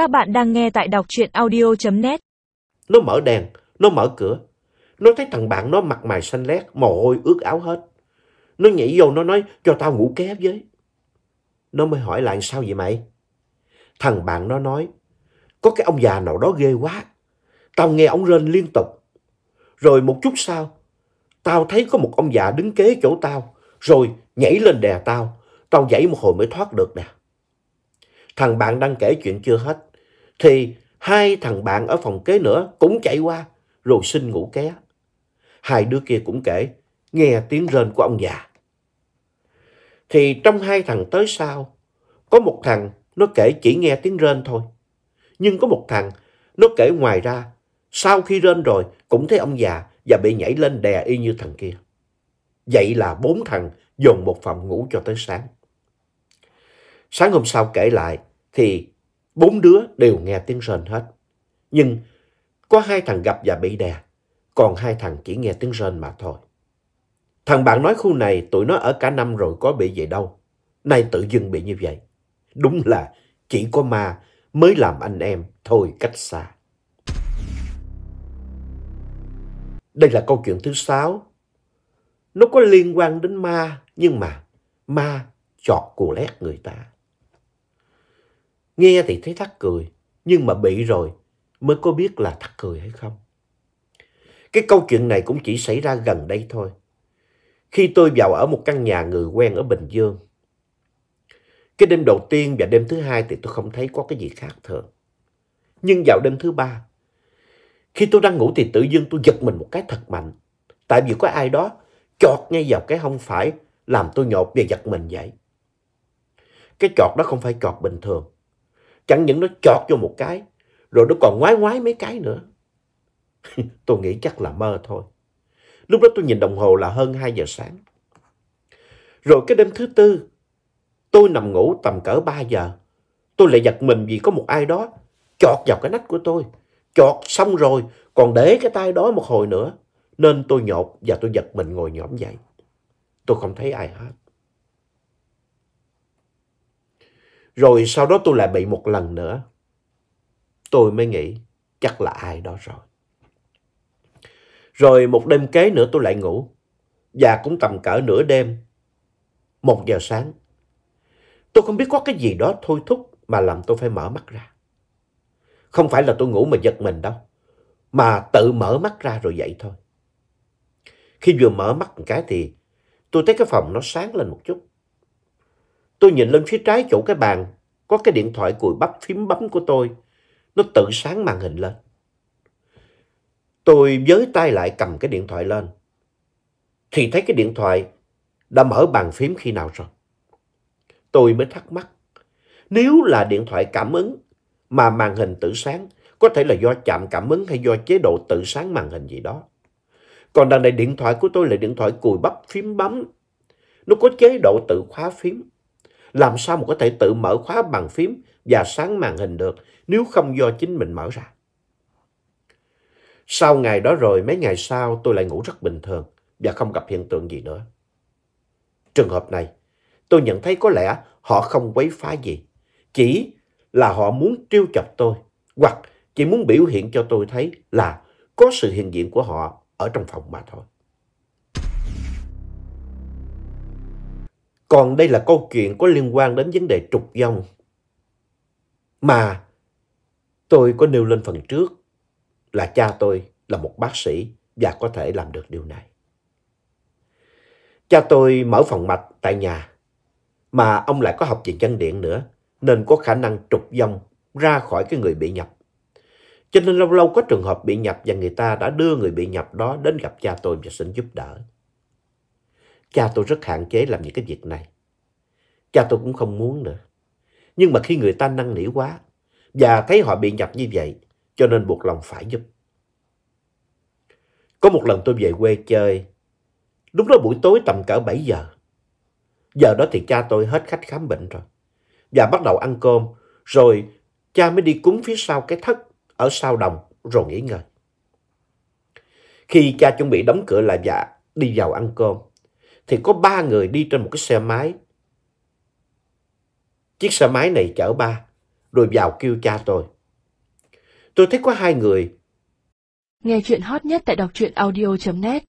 Các bạn đang nghe tại đọc truyện audio.net. Nó mở đèn, nó mở cửa. Nó thấy thằng bạn nó mặt mày xanh lét, mồ hôi ướt áo hết. Nó nhảy vô nó nói cho tao ngủ ké với. Nó mới hỏi lại sao vậy mày? Thằng bạn nó nói có cái ông già nào đó ghê quá. Tao nghe ông rên liên tục. Rồi một chút sau, tao thấy có một ông già đứng kế chỗ tao, rồi nhảy lên đè tao. Tao dậy một hồi mới thoát được nè. Thằng bạn đang kể chuyện chưa hết, thì hai thằng bạn ở phòng kế nữa cũng chạy qua, rồi xin ngủ ké. Hai đứa kia cũng kể, nghe tiếng rên của ông già. Thì trong hai thằng tới sau, có một thằng nó kể chỉ nghe tiếng rên thôi. Nhưng có một thằng nó kể ngoài ra, sau khi rên rồi cũng thấy ông già và bị nhảy lên đè y như thằng kia. Vậy là bốn thằng dồn một phòng ngủ cho tới sáng. Sáng hôm sau kể lại thì bốn đứa đều nghe tiếng rền hết. Nhưng có hai thằng gặp và bị đè, còn hai thằng chỉ nghe tiếng rên mà thôi. Thằng bạn nói khu này tụi nó ở cả năm rồi có bị gì đâu. Nay tự dưng bị như vậy. Đúng là chỉ có ma mới làm anh em thôi cách xa. Đây là câu chuyện thứ sáu. Nó có liên quan đến ma, nhưng mà ma chọt cù lét người ta. Nghe thì thấy thắc cười, nhưng mà bị rồi mới có biết là thắc cười hay không. Cái câu chuyện này cũng chỉ xảy ra gần đây thôi. Khi tôi vào ở một căn nhà người quen ở Bình Dương. Cái đêm đầu tiên và đêm thứ hai thì tôi không thấy có cái gì khác thường. Nhưng vào đêm thứ ba, khi tôi đang ngủ thì tự dưng tôi giật mình một cái thật mạnh. Tại vì có ai đó chọt ngay vào cái hông phải làm tôi nhột và giật mình vậy. Cái chọt đó không phải chọt bình thường. Chẳng những nó chọt vô một cái, rồi nó còn ngoái ngoái mấy cái nữa. tôi nghĩ chắc là mơ thôi. Lúc đó tôi nhìn đồng hồ là hơn 2 giờ sáng. Rồi cái đêm thứ tư, tôi nằm ngủ tầm cỡ 3 giờ. Tôi lại giật mình vì có một ai đó chọt vào cái nách của tôi. Chọt xong rồi, còn để cái tay đó một hồi nữa. Nên tôi nhột và tôi giật mình ngồi nhõm dậy. Tôi không thấy ai hết. Rồi sau đó tôi lại bị một lần nữa. Tôi mới nghĩ chắc là ai đó rồi. Rồi một đêm kế nữa tôi lại ngủ. Và cũng tầm cỡ nửa đêm. Một giờ sáng. Tôi không biết có cái gì đó thôi thúc mà làm tôi phải mở mắt ra. Không phải là tôi ngủ mà giật mình đâu. Mà tự mở mắt ra rồi dậy thôi. Khi vừa mở mắt một cái thì tôi thấy cái phòng nó sáng lên một chút. Tôi nhìn lên phía trái chỗ cái bàn, có cái điện thoại cùi bắp phím bấm của tôi. Nó tự sáng màn hình lên. Tôi giới tay lại cầm cái điện thoại lên. Thì thấy cái điện thoại đã mở bàn phím khi nào rồi. Tôi mới thắc mắc. Nếu là điện thoại cảm ứng mà màn hình tự sáng, có thể là do chạm cảm ứng hay do chế độ tự sáng màn hình gì đó. Còn đằng này điện thoại của tôi là điện thoại cùi bắp phím bấm. Nó có chế độ tự khóa phím. Làm sao mà có thể tự mở khóa bằng phím và sáng màn hình được nếu không do chính mình mở ra. Sau ngày đó rồi, mấy ngày sau tôi lại ngủ rất bình thường và không gặp hiện tượng gì nữa. Trường hợp này, tôi nhận thấy có lẽ họ không quấy phá gì. Chỉ là họ muốn trêu chọc tôi hoặc chỉ muốn biểu hiện cho tôi thấy là có sự hiện diện của họ ở trong phòng mà thôi. Còn đây là câu chuyện có liên quan đến vấn đề trục dòng mà tôi có nêu lên phần trước là cha tôi là một bác sĩ và có thể làm được điều này. Cha tôi mở phòng mạch tại nhà, mà ông lại có học về chân điện nữa, nên có khả năng trục dòng ra khỏi cái người bị nhập. Cho nên lâu lâu có trường hợp bị nhập và người ta đã đưa người bị nhập đó đến gặp cha tôi và xin giúp đỡ. Cha tôi rất hạn chế làm những cái việc này. Cha tôi cũng không muốn nữa. Nhưng mà khi người ta năn nỉ quá và thấy họ bị nhập như vậy cho nên buộc lòng phải giúp. Có một lần tôi về quê chơi. Lúc đó buổi tối tầm cỡ 7 giờ. Giờ đó thì cha tôi hết khách khám bệnh rồi. Và bắt đầu ăn cơm. Rồi cha mới đi cúng phía sau cái thất ở sau đồng rồi nghỉ ngơi. Khi cha chuẩn bị đóng cửa lại và đi vào ăn cơm, thì có ba người đi trên một cái xe máy. Chiếc xe máy này chở ba, rồi vào kêu cha tôi. Tôi thấy có hai người. Nghe chuyện hot nhất tại đọc truyện audio.net